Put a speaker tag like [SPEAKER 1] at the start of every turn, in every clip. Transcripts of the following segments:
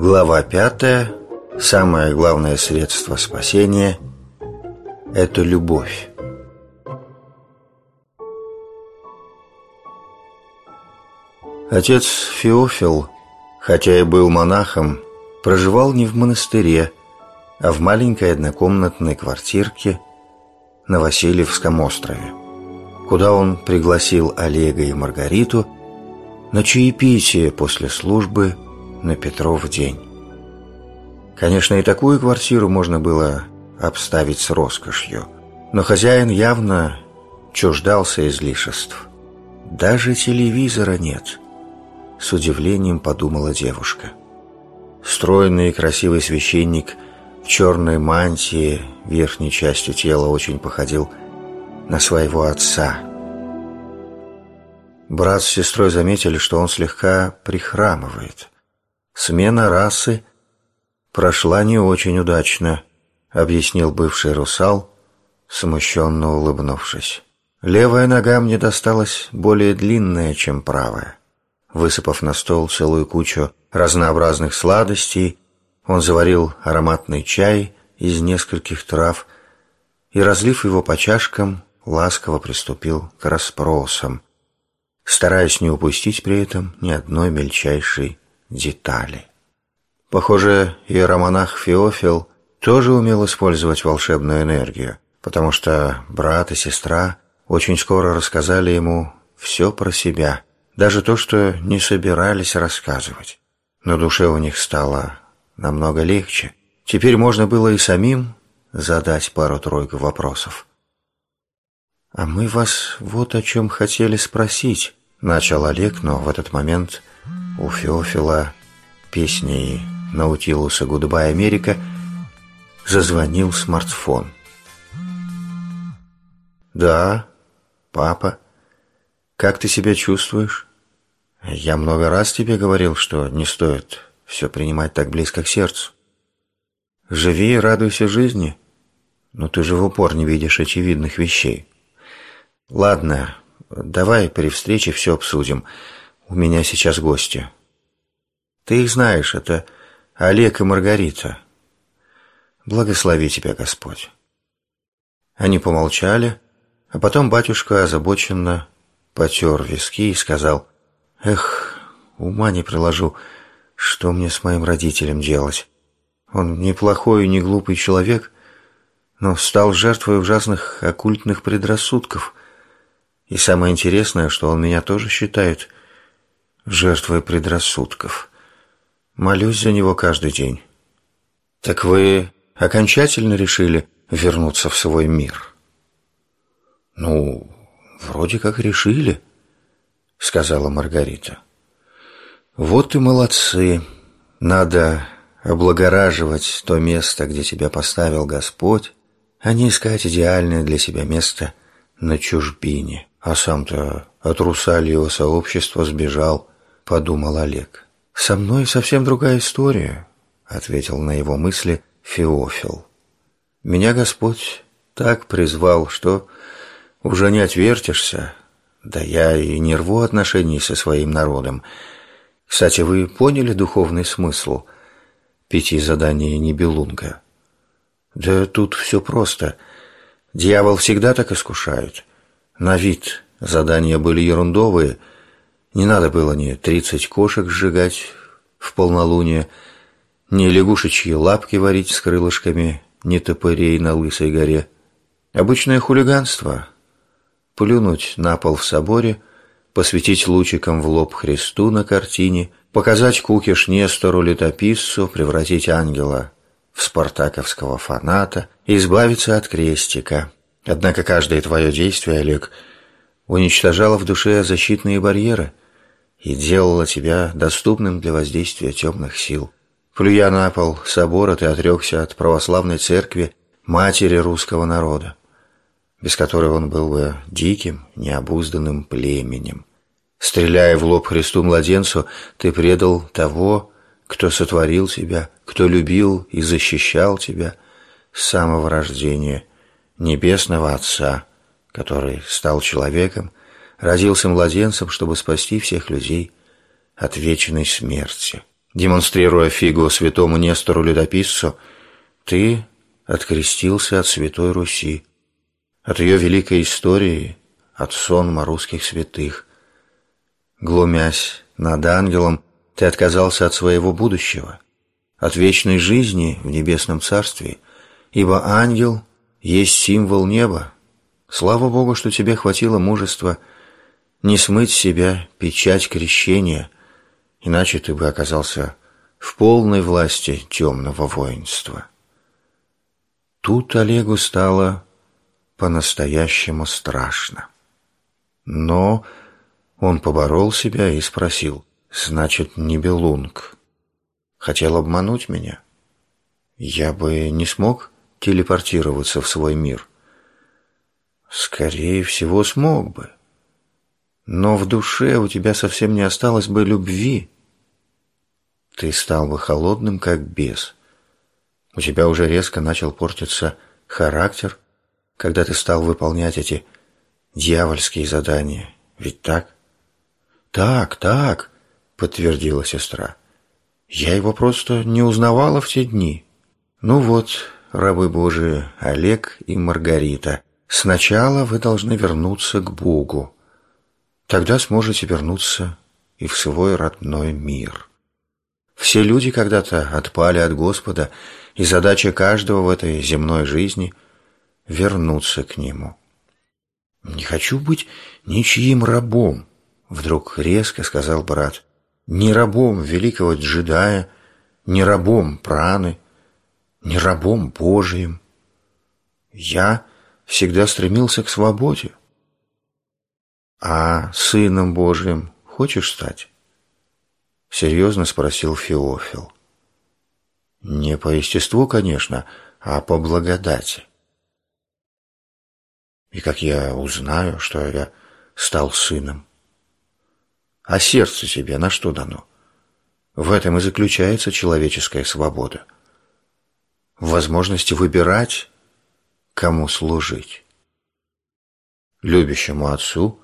[SPEAKER 1] Глава пятая. Самое главное средство спасения – это любовь. Отец Феофил, хотя и был монахом, проживал не в монастыре, а в маленькой однокомнатной квартирке на Васильевском острове, куда он пригласил Олега и Маргариту на чаепитие после службы на Петров день. Конечно, и такую квартиру можно было обставить с роскошью, но хозяин явно чуждался излишеств. Даже телевизора нет, с удивлением подумала девушка. Стройный и красивый священник в черной мантии верхней частью тела очень походил на своего отца. Брат с сестрой заметили, что он слегка прихрамывает – Смена расы прошла не очень удачно, объяснил бывший русал, смущенно улыбнувшись. Левая нога мне досталась более длинная, чем правая. Высыпав на стол целую кучу разнообразных сладостей, он заварил ароматный чай из нескольких трав и, разлив его по чашкам, ласково приступил к расспросам, стараясь не упустить при этом ни одной мельчайшей детали. Похоже, иеромонах Феофил тоже умел использовать волшебную энергию, потому что брат и сестра очень скоро рассказали ему все про себя, даже то, что не собирались рассказывать. Но душе у них стало намного легче. Теперь можно было и самим задать пару-тройку вопросов. «А мы вас вот о чем хотели спросить», — начал Олег, но в этот момент у Феофила песней Наутилуса «Гудбай, Америка» зазвонил смартфон. «Да, папа, как ты себя чувствуешь? Я много раз тебе говорил, что не стоит все принимать так близко к сердцу. Живи и радуйся жизни, но ты же в упор не видишь очевидных вещей. Ладно, давай при встрече все обсудим». У меня сейчас гости. Ты их знаешь, это Олег и Маргарита. Благослови тебя, Господь. Они помолчали, а потом батюшка озабоченно потер виски и сказал, «Эх, ума не приложу, что мне с моим родителем делать. Он неплохой и не глупый человек, но стал жертвой ужасных оккультных предрассудков. И самое интересное, что он меня тоже считает жертвой предрассудков. Молюсь за него каждый день. Так вы окончательно решили вернуться в свой мир? Ну, вроде как решили, сказала Маргарита. Вот и молодцы. Надо облагораживать то место, где тебя поставил Господь, а не искать идеальное для себя место на чужбине. А сам-то от русальего сообщества сбежал подумал Олег. «Со мной совсем другая история», — ответил на его мысли Феофил. «Меня Господь так призвал, что уже не отвертишься. Да я и не рву отношений со своим народом. Кстати, вы поняли духовный смысл пяти заданий Нибелунга? Да тут все просто. Дьявол всегда так искушает. На вид задания были ерундовые — не надо было ни тридцать кошек сжигать в полнолуние, ни лягушечьи лапки варить с крылышками, ни топырей на Лысой горе. Обычное хулиганство — плюнуть на пол в соборе, посветить лучиком в лоб Христу на картине, показать кукиш Нестору летописцу, превратить ангела в спартаковского фаната избавиться от крестика. Однако каждое твое действие, Олег, уничтожало в душе защитные барьеры — и делала тебя доступным для воздействия темных сил. Плюя на пол собора, ты отрекся от православной церкви, матери русского народа, без которой он был бы диким, необузданным племенем. Стреляя в лоб Христу-младенцу, ты предал того, кто сотворил тебя, кто любил и защищал тебя с самого рождения, небесного Отца, который стал человеком родился младенцем, чтобы спасти всех людей от вечной смерти. демонстрируя фигу святому Нестору-летописцу, ты открестился от Святой Руси, от ее великой истории, от сонма русских святых. Глумясь над ангелом, ты отказался от своего будущего, от вечной жизни в небесном царстве, ибо ангел есть символ неба. Слава Богу, что тебе хватило мужества не смыть себя печать крещения, иначе ты бы оказался в полной власти темного воинства. Тут Олегу стало по-настоящему страшно. Но он поборол себя и спросил, «Значит, не Белунг. Хотел обмануть меня? Я бы не смог телепортироваться в свой мир?» «Скорее всего, смог бы. Но в душе у тебя совсем не осталось бы любви. Ты стал бы холодным, как бес. У тебя уже резко начал портиться характер, когда ты стал выполнять эти дьявольские задания. Ведь так?» «Так, так», — подтвердила сестра. «Я его просто не узнавала в те дни. Ну вот, рабы Божии, Олег и Маргарита, сначала вы должны вернуться к Богу. Тогда сможете вернуться и в свой родной мир. Все люди когда-то отпали от Господа, и задача каждого в этой земной жизни — вернуться к Нему. Не хочу быть ничьим рабом, Вдруг резко сказал брат. Не рабом великого джедая, не рабом праны, не рабом Божиим. Я всегда стремился к свободе. А сыном Божиим хочешь стать? Серьезно спросил Феофил. Не по естеству, конечно, а по благодати. И как я узнаю, что я стал сыном? А сердце тебе на что дано? В этом и заключается человеческая свобода. В возможности выбирать, кому служить. Любящему отцу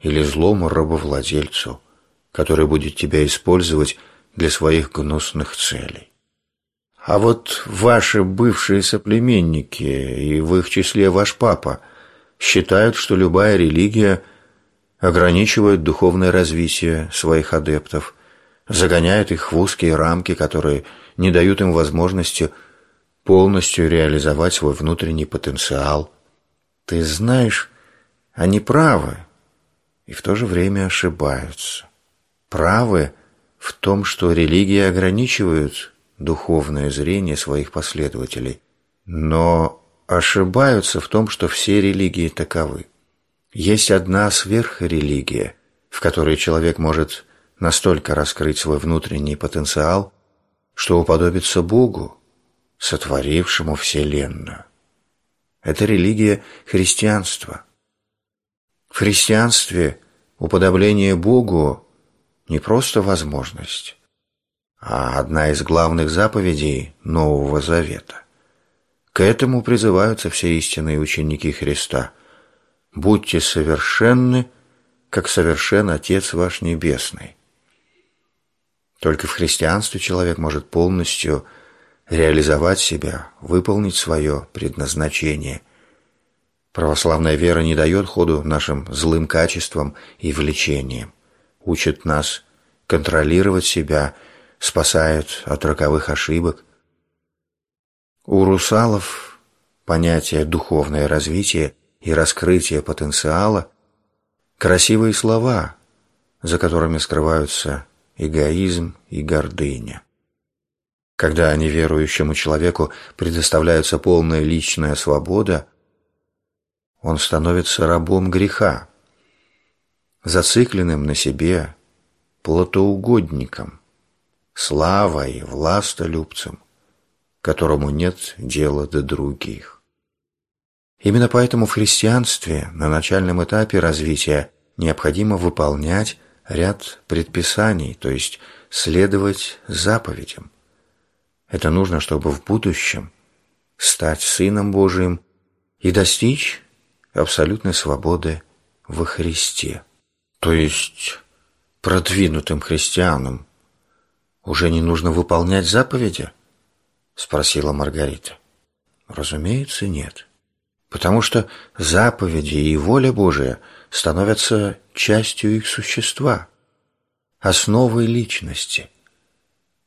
[SPEAKER 1] или злому рабовладельцу, который будет тебя использовать для своих гнусных целей. А вот ваши бывшие соплеменники, и в их числе ваш папа, считают, что любая религия – ограничивают духовное развитие своих адептов, загоняют их в узкие рамки, которые не дают им возможности полностью реализовать свой внутренний потенциал. Ты знаешь, они правы и в то же время ошибаются. Правы в том, что религии ограничивают духовное зрение своих последователей, но ошибаются в том, что все религии таковы. Есть одна сверхрелигия, в которой человек может настолько раскрыть свой внутренний потенциал, что уподобится Богу, сотворившему Вселенную. Это религия христианства. В христианстве уподобление Богу не просто возможность, а одна из главных заповедей Нового Завета. К этому призываются все истинные ученики Христа – будьте совершенны, как совершен Отец ваш Небесный. Только в христианстве человек может полностью реализовать себя, выполнить свое предназначение. Православная вера не дает ходу нашим злым качествам и влечениям, учит нас контролировать себя, спасает от роковых ошибок. У русалов понятие «духовное развитие» и раскрытие потенциала – красивые слова, за которыми скрываются эгоизм и гордыня. Когда неверующему человеку предоставляется полная личная свобода, он становится рабом греха, зацикленным на себе, плотоугодником, славой властолюбцем, которому нет дела до других. Именно поэтому в христианстве на начальном этапе развития необходимо выполнять ряд предписаний, то есть следовать заповедям. Это нужно, чтобы в будущем стать Сыном Божиим и достичь абсолютной свободы во Христе, то есть продвинутым христианам, уже не нужно выполнять заповеди? Спросила Маргарита. Разумеется, нет. Потому что заповеди и воля Божия становятся частью их существа, основой личности,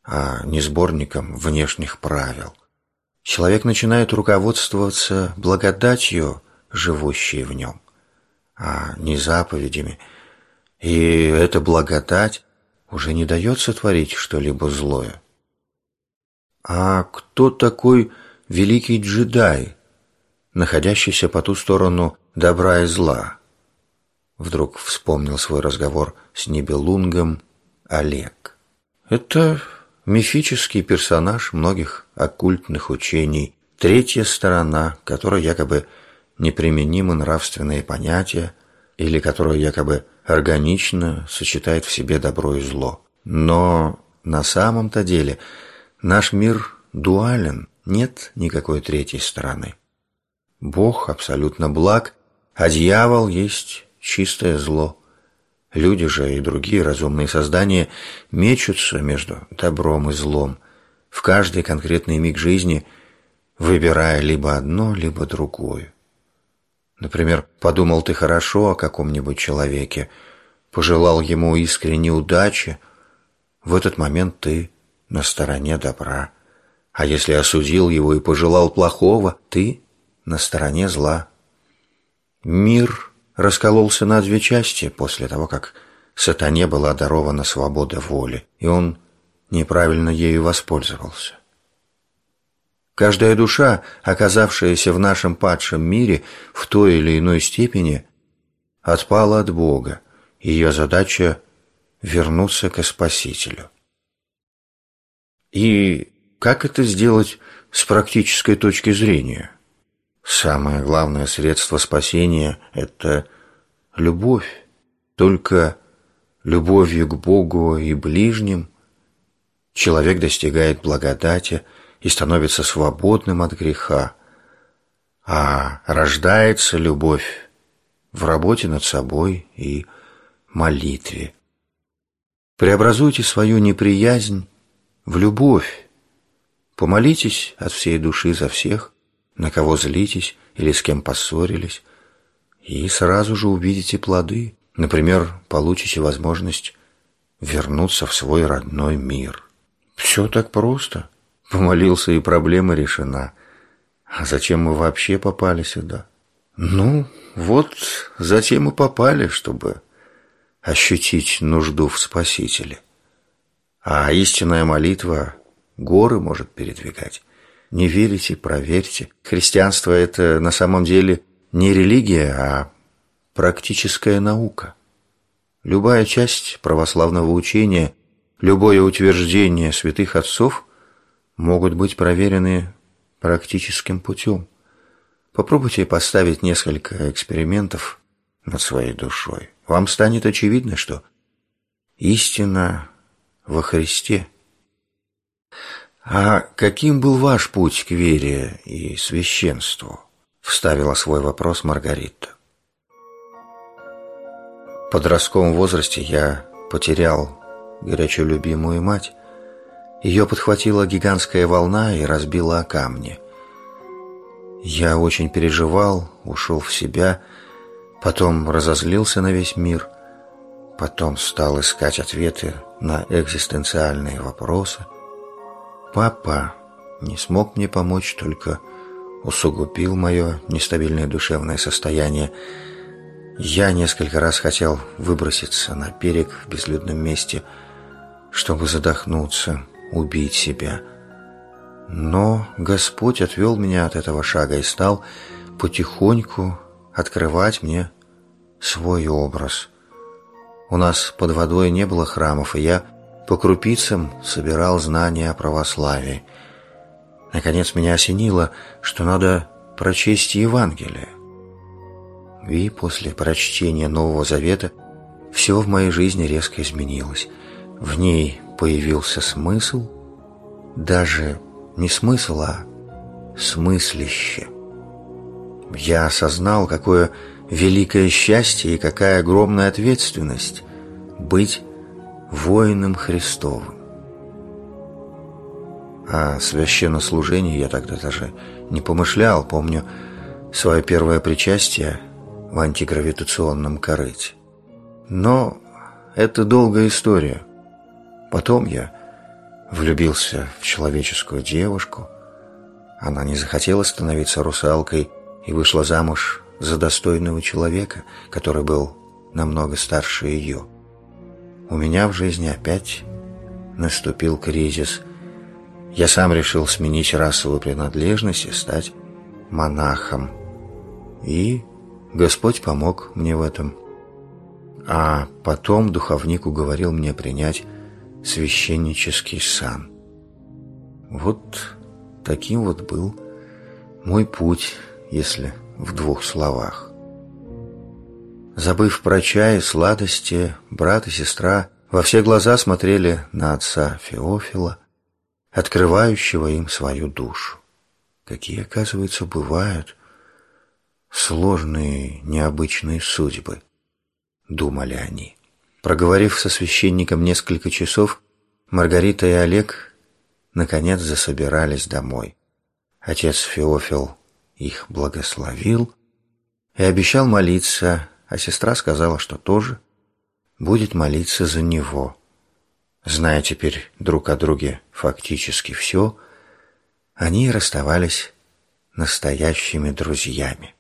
[SPEAKER 1] а не сборником внешних правил. Человек начинает руководствоваться благодатью, живущей в нем, а не заповедями, и эта благодать уже не дает сотворить что-либо злое. А кто такой великий джедай, находящийся по ту сторону добра и зла? Вдруг вспомнил свой разговор с Нибелунгом Олег. Это мифический персонаж многих оккультных учений, третья сторона, которой якобы неприменимы нравственные понятия или которая якобы органично сочетает в себе добро и зло. Но на самом-то деле наш мир дуален, нет никакой третьей стороны. Бог абсолютно благ, а дьявол есть чистое зло. Люди же и другие разумные создания мечутся между добром и злом в каждый конкретный миг жизни, выбирая либо одно, либо другое. Например, подумал ты хорошо о каком-нибудь человеке, пожелал ему искренней удачи, в этот момент ты на стороне добра. А если осудил его и пожелал плохого, ты на стороне зла. Мир раскололся на две части после того, как сатане была дарована свобода воли, и он неправильно ею воспользовался. Каждая душа, оказавшаяся в нашем падшем мире в той или иной степени, отпала от Бога. Ее задача — вернуться к Спасителю. И как это сделать с практической точки зрения? Самое главное средство спасения — это любовь. Только любовью к Богу и ближним человек достигает благодати — и становится свободным от греха, а рождается любовь в работе над собой и молитве. Преобразуйте свою неприязнь в любовь. Помолитесь от всей души за всех, на кого злитесь или с кем поссорились, и сразу же увидите плоды. Например, получите возможность вернуться в свой родной мир. Все так просто. Помолился, и проблема решена. А зачем мы вообще попали сюда? Ну, вот затем и попали, чтобы ощутить нужду в Спасителе. А истинная молитва горы может передвигать. Не верите, проверьте. Христианство – это на самом деле не религия, а практическая наука. Любая часть православного учения, любое утверждение святых отцов – могут быть проверены практическим путем. Попробуйте поставить несколько экспериментов над своей душой. Вам станет очевидно, что истина во Христе. А каким был ваш путь к вере и священству? Вставила свой вопрос Маргарита. В подростковом возрасте я потерял горячо любимую мать, ее подхватила гигантская волна и разбила о камни. Я очень переживал, ушел в себя, потом разозлился на весь мир, потом стал искать ответы на экзистенциальные вопросы. Папа не смог мне помочь, только усугубил мое нестабильное душевное состояние. Я несколько раз хотел выброситься на берег в безлюдном месте, чтобы задохнуться, убить себя. Но Господь отвел меня от этого шага и стал потихоньку открывать мне свой образ. У нас под водой не было храмов, и я по крупицам собирал знания о православии. Наконец меня осенило, что надо прочесть Евангелие. И после прочтения Нового Завета все в моей жизни резко изменилось. В ней появился смысл, даже не смысл, а смыслище. Я осознал, какое великое счастье и какая огромная ответственность быть воином Христовым. О священнослужении я тогда даже не помышлял. Помню свое первое причастие в антигравитационном корыте. Но это долгая история. Потом я влюбился в человеческую девушку. Она не захотела становиться русалкой и вышла замуж за достойного человека, который был намного старше ее. У меня в жизни опять наступил кризис. Я сам решил сменить расовую принадлежность и стать монахом. И Господь помог мне в этом. А потом духовник уговорил мне принять священнический сан. Вот таким вот был мой путь, если в двух словах. Забыв про чай и сладости, брат и сестра во все глаза смотрели на отца Феофила, открывающего им свою душу. Какие, оказывается, бывают сложные, необычные судьбы, думали они. Проговорив со священником несколько часов, Маргарита и Олег наконец засобирались домой. Отец Феофил их благословил и обещал молиться, а сестра сказала, что тоже будет молиться за него. Зная теперь друг о друге фактически все, они расставались настоящими друзьями.